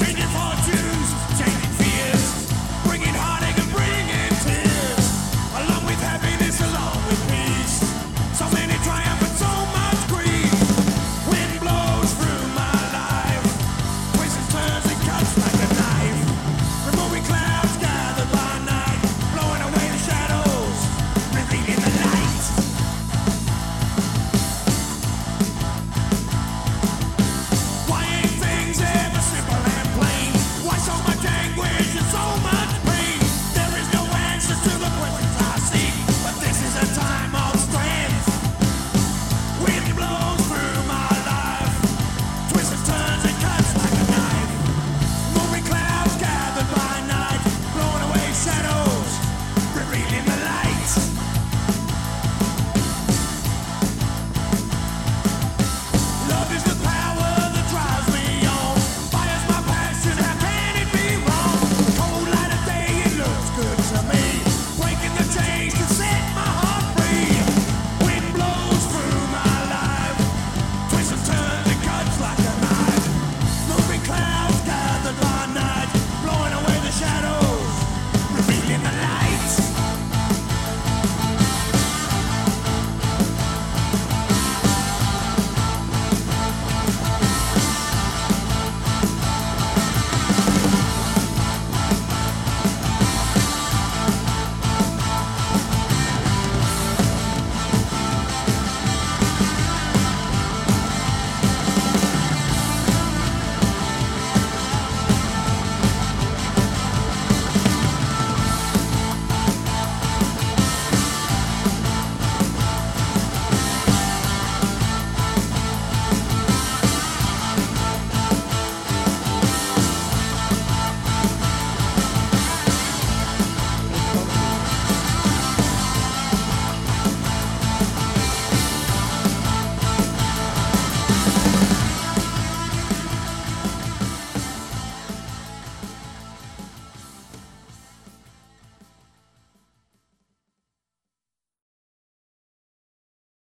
we're Sing it for good to me.